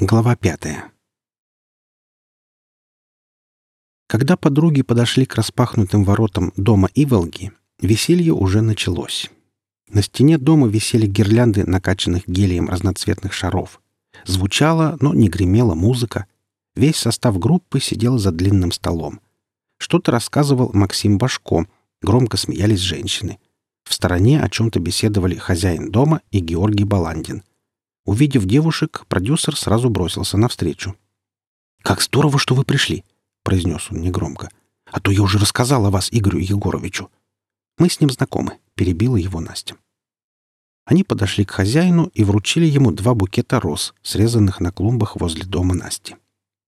Глава пятая. Когда подруги подошли к распахнутым воротам дома Иволги, веселье уже началось. На стене дома висели гирлянды накачанных гелием разноцветных шаров. Звучала, но не гремела музыка. Весь состав группы сидел за длинным столом. Что-то рассказывал Максим Башко, громко смеялись женщины. В стороне о чем-то беседовали хозяин дома и Георгий Баландин. Увидев девушек, продюсер сразу бросился навстречу. «Как здорово, что вы пришли!» — произнес он негромко. «А то я уже рассказал о вас Игорю Егоровичу. Мы с ним знакомы», — перебила его Настя. Они подошли к хозяину и вручили ему два букета роз, срезанных на клумбах возле дома Насти.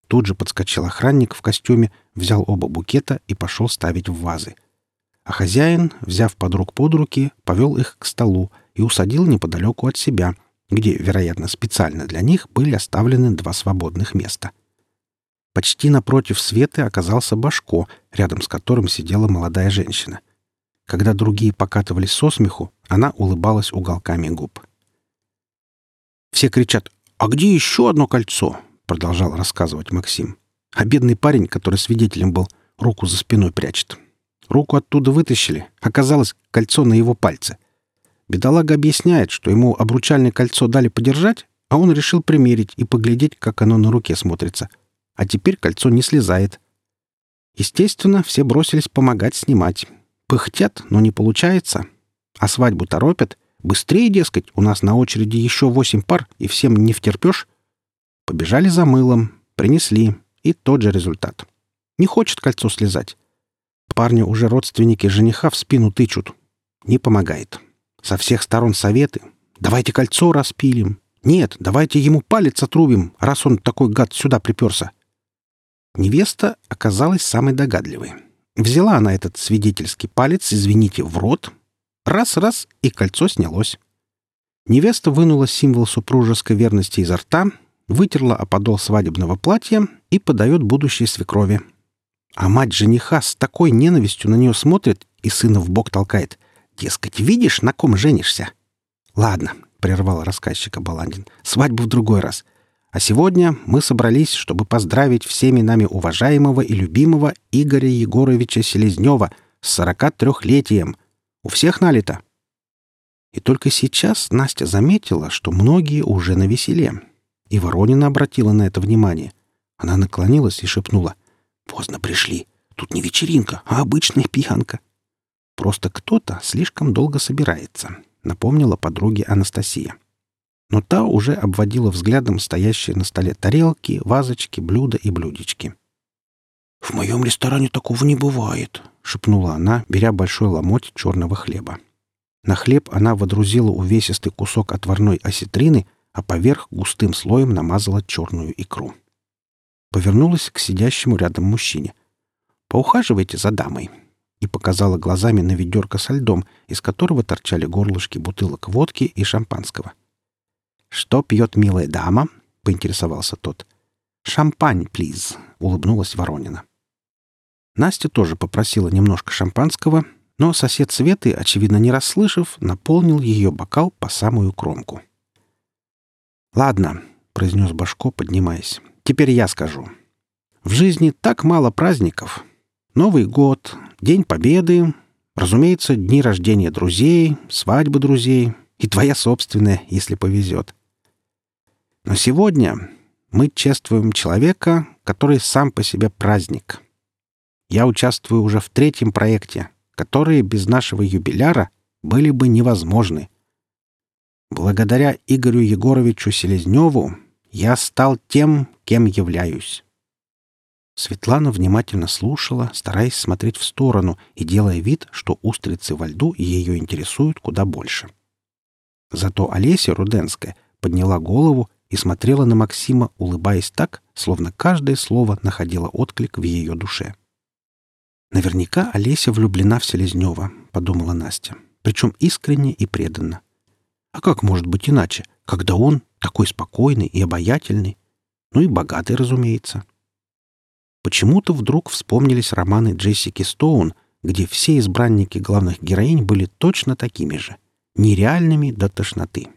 Тут же подскочил охранник в костюме, взял оба букета и пошел ставить в вазы. А хозяин, взяв подруг под руки, повел их к столу и усадил неподалеку от себя — где, вероятно, специально для них были оставлены два свободных места. Почти напротив Светы оказался Башко, рядом с которым сидела молодая женщина. Когда другие покатывались со смеху, она улыбалась уголками губ. Все кричат «А где еще одно кольцо?» — продолжал рассказывать Максим. А бедный парень, который свидетелем был, руку за спиной прячет. Руку оттуда вытащили. Оказалось, кольцо на его пальце — Бедолага объясняет, что ему обручальное кольцо дали подержать, а он решил примерить и поглядеть, как оно на руке смотрится. А теперь кольцо не слезает. Естественно, все бросились помогать снимать. Пыхтят, но не получается. А свадьбу торопят. Быстрее, дескать, у нас на очереди еще восемь пар, и всем не втерпешь. Побежали за мылом, принесли, и тот же результат. Не хочет кольцо слезать. Парню уже родственники жениха в спину тычут. Не помогает. Со всех сторон советы. Давайте кольцо распилим. Нет, давайте ему палец отрубим, раз он такой гад сюда приперся. Невеста оказалась самой догадливой. Взяла она этот свидетельский палец, извините, в рот. Раз-раз, и кольцо снялось. Невеста вынула символ супружеской верности изо рта, вытерла о подол свадебного платья и подает будущей свекрови. А мать жениха с такой ненавистью на нее смотрит и сына в бок толкает — Дескать, видишь, на ком женишься? Ладно, прервал рассказчика Баландин. Свадьбу в другой раз. А сегодня мы собрались, чтобы поздравить всеми нами уважаемого и любимого Игоря Егоровича Селезнева с 43-летием. У всех налито. И только сейчас Настя заметила, что многие уже на веселе. И Воронина обратила на это внимание. Она наклонилась и шепнула. «Поздно пришли. Тут не вечеринка, а обычная пьянка. Просто кто-то слишком долго собирается, напомнила подруге Анастасия. Но та уже обводила взглядом стоящие на столе тарелки, вазочки, блюда и блюдечки. «В моем ресторане такого не бывает», — шепнула она, беря большой ломоть черного хлеба. На хлеб она водрузила увесистый кусок отварной осетрины, а поверх густым слоем намазала черную икру. Повернулась к сидящему рядом мужчине. «Поухаживайте за дамой и показала глазами на ведерко со льдом, из которого торчали горлышки бутылок водки и шампанского. «Что пьет милая дама?» — поинтересовался тот. «Шампань, плиз», — улыбнулась Воронина. Настя тоже попросила немножко шампанского, но сосед Светы, очевидно не расслышав, наполнил ее бокал по самую кромку. «Ладно», — произнес Башко, поднимаясь, — «теперь я скажу. В жизни так мало праздников, Новый год, День Победы, разумеется, дни рождения друзей, свадьбы друзей и твоя собственная, если повезет. Но сегодня мы чествуем человека, который сам по себе праздник. Я участвую уже в третьем проекте, которые без нашего юбиляра были бы невозможны. Благодаря Игорю Егоровичу Селезневу я стал тем, кем являюсь. Светлана внимательно слушала, стараясь смотреть в сторону и делая вид, что устрицы во льду ее интересуют куда больше. Зато Олеся Руденская подняла голову и смотрела на Максима, улыбаясь так, словно каждое слово находило отклик в ее душе. «Наверняка Олеся влюблена в Селезнева», — подумала Настя, причем искренне и преданно. «А как может быть иначе, когда он такой спокойный и обаятельный? Ну и богатый, разумеется». Почему-то вдруг вспомнились романы Джессики Стоун, где все избранники главных героинь были точно такими же, нереальными до тошноты.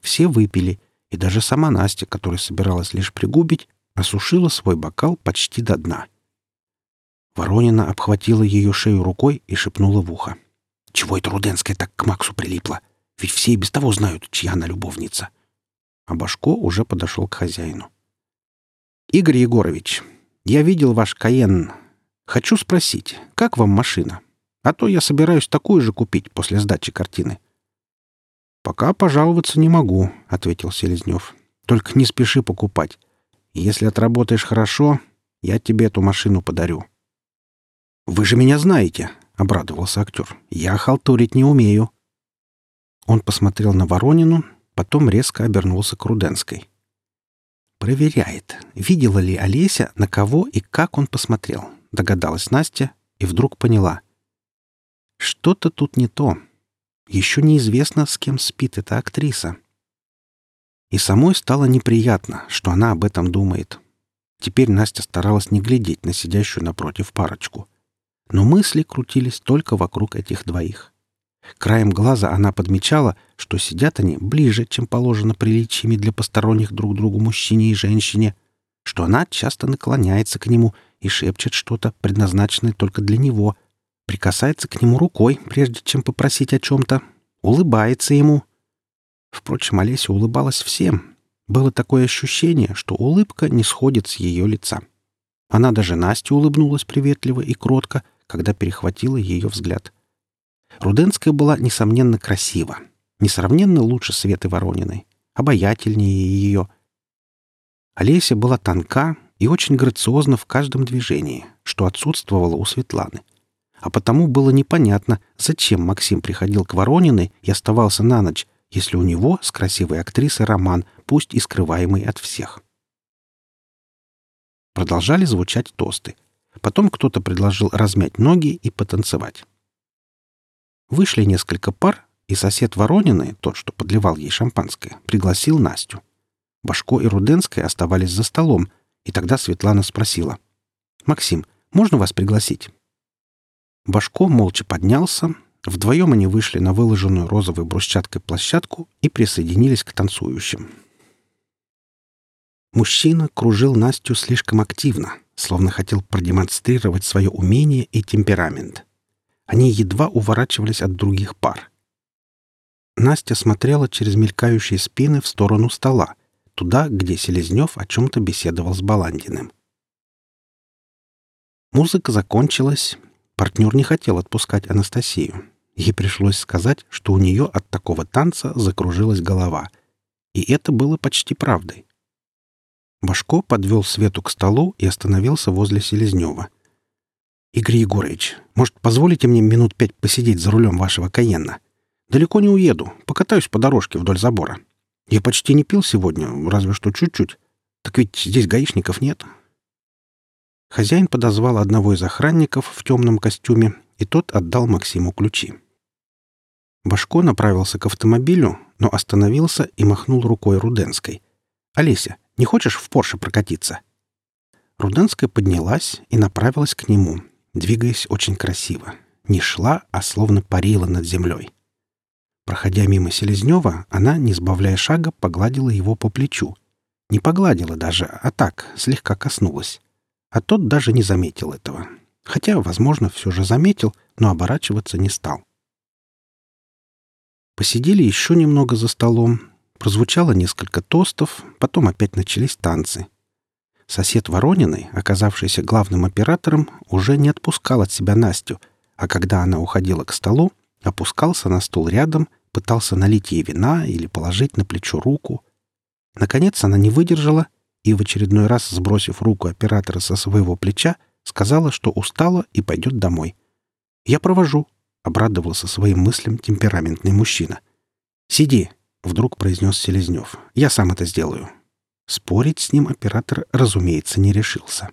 Все выпили, И даже сама Настя, которая собиралась лишь пригубить, осушила свой бокал почти до дна. Воронина обхватила ее шею рукой и шепнула в ухо. «Чего это Руденская так к Максу прилипла? Ведь все и без того знают, чья она любовница». А Башко уже подошел к хозяину. «Игорь Егорович, я видел ваш Каен. Хочу спросить, как вам машина? А то я собираюсь такую же купить после сдачи картины». «Пока пожаловаться не могу», — ответил Селезнев. «Только не спеши покупать. Если отработаешь хорошо, я тебе эту машину подарю». «Вы же меня знаете», — обрадовался актер. «Я халтурить не умею». Он посмотрел на Воронину, потом резко обернулся к Руденской. «Проверяет, видела ли Олеся, на кого и как он посмотрел», — догадалась Настя и вдруг поняла. «Что-то тут не то. Еще неизвестно, с кем спит эта актриса. И самой стало неприятно, что она об этом думает. Теперь Настя старалась не глядеть на сидящую напротив парочку. Но мысли крутились только вокруг этих двоих. Краем глаза она подмечала, что сидят они ближе, чем положено приличиями для посторонних друг другу мужчине и женщине, что она часто наклоняется к нему и шепчет что-то, предназначенное только для него — прикасается к нему рукой, прежде чем попросить о чем-то, улыбается ему. Впрочем, Олеся улыбалась всем. Было такое ощущение, что улыбка не сходит с ее лица. Она даже Насте улыбнулась приветливо и кротко, когда перехватила ее взгляд. Руденская была, несомненно, красива. Несравненно лучше Светы Ворониной. Обаятельнее ее. Олеся была тонка и очень грациозна в каждом движении, что отсутствовало у Светланы — а потому было непонятно, зачем Максим приходил к Ворониной и оставался на ночь, если у него с красивой актрисой роман, пусть и скрываемый от всех. Продолжали звучать тосты. Потом кто-то предложил размять ноги и потанцевать. Вышли несколько пар, и сосед Воронины, тот, что подливал ей шампанское, пригласил Настю. Башко и Руденская оставались за столом, и тогда Светлана спросила. «Максим, можно вас пригласить?» Башко молча поднялся. Вдвоем они вышли на выложенную розовой брусчаткой площадку и присоединились к танцующим. Мужчина кружил Настю слишком активно, словно хотел продемонстрировать свое умение и темперамент. Они едва уворачивались от других пар. Настя смотрела через мелькающие спины в сторону стола, туда, где Селезнев о чем-то беседовал с Баландиным. Музыка закончилась, Партнер не хотел отпускать Анастасию. Ей пришлось сказать, что у нее от такого танца закружилась голова. И это было почти правдой. Башко подвел Свету к столу и остановился возле Селезнева. «Игорь Егорович, может, позволите мне минут пять посидеть за рулем вашего Каенна? Далеко не уеду, покатаюсь по дорожке вдоль забора. Я почти не пил сегодня, разве что чуть-чуть. Так ведь здесь гаишников нет, Хозяин подозвал одного из охранников в темном костюме, и тот отдал Максиму ключи. Башко направился к автомобилю, но остановился и махнул рукой Руденской. «Олеся, не хочешь в Порше прокатиться?» Руденская поднялась и направилась к нему, двигаясь очень красиво. Не шла, а словно парила над землей. Проходя мимо Селезнева, она, не сбавляя шага, погладила его по плечу. Не погладила даже, а так, слегка коснулась. А тот даже не заметил этого. Хотя, возможно, все же заметил, но оборачиваться не стал. Посидели еще немного за столом. Прозвучало несколько тостов, потом опять начались танцы. Сосед Ворониной, оказавшийся главным оператором, уже не отпускал от себя Настю, а когда она уходила к столу, опускался на стул рядом, пытался налить ей вина или положить на плечо руку. Наконец она не выдержала и в очередной раз, сбросив руку оператора со своего плеча, сказала, что устала и пойдет домой. «Я провожу», — обрадовался своим мыслям темпераментный мужчина. «Сиди», — вдруг произнес Селезнев. «Я сам это сделаю». Спорить с ним оператор, разумеется, не решился.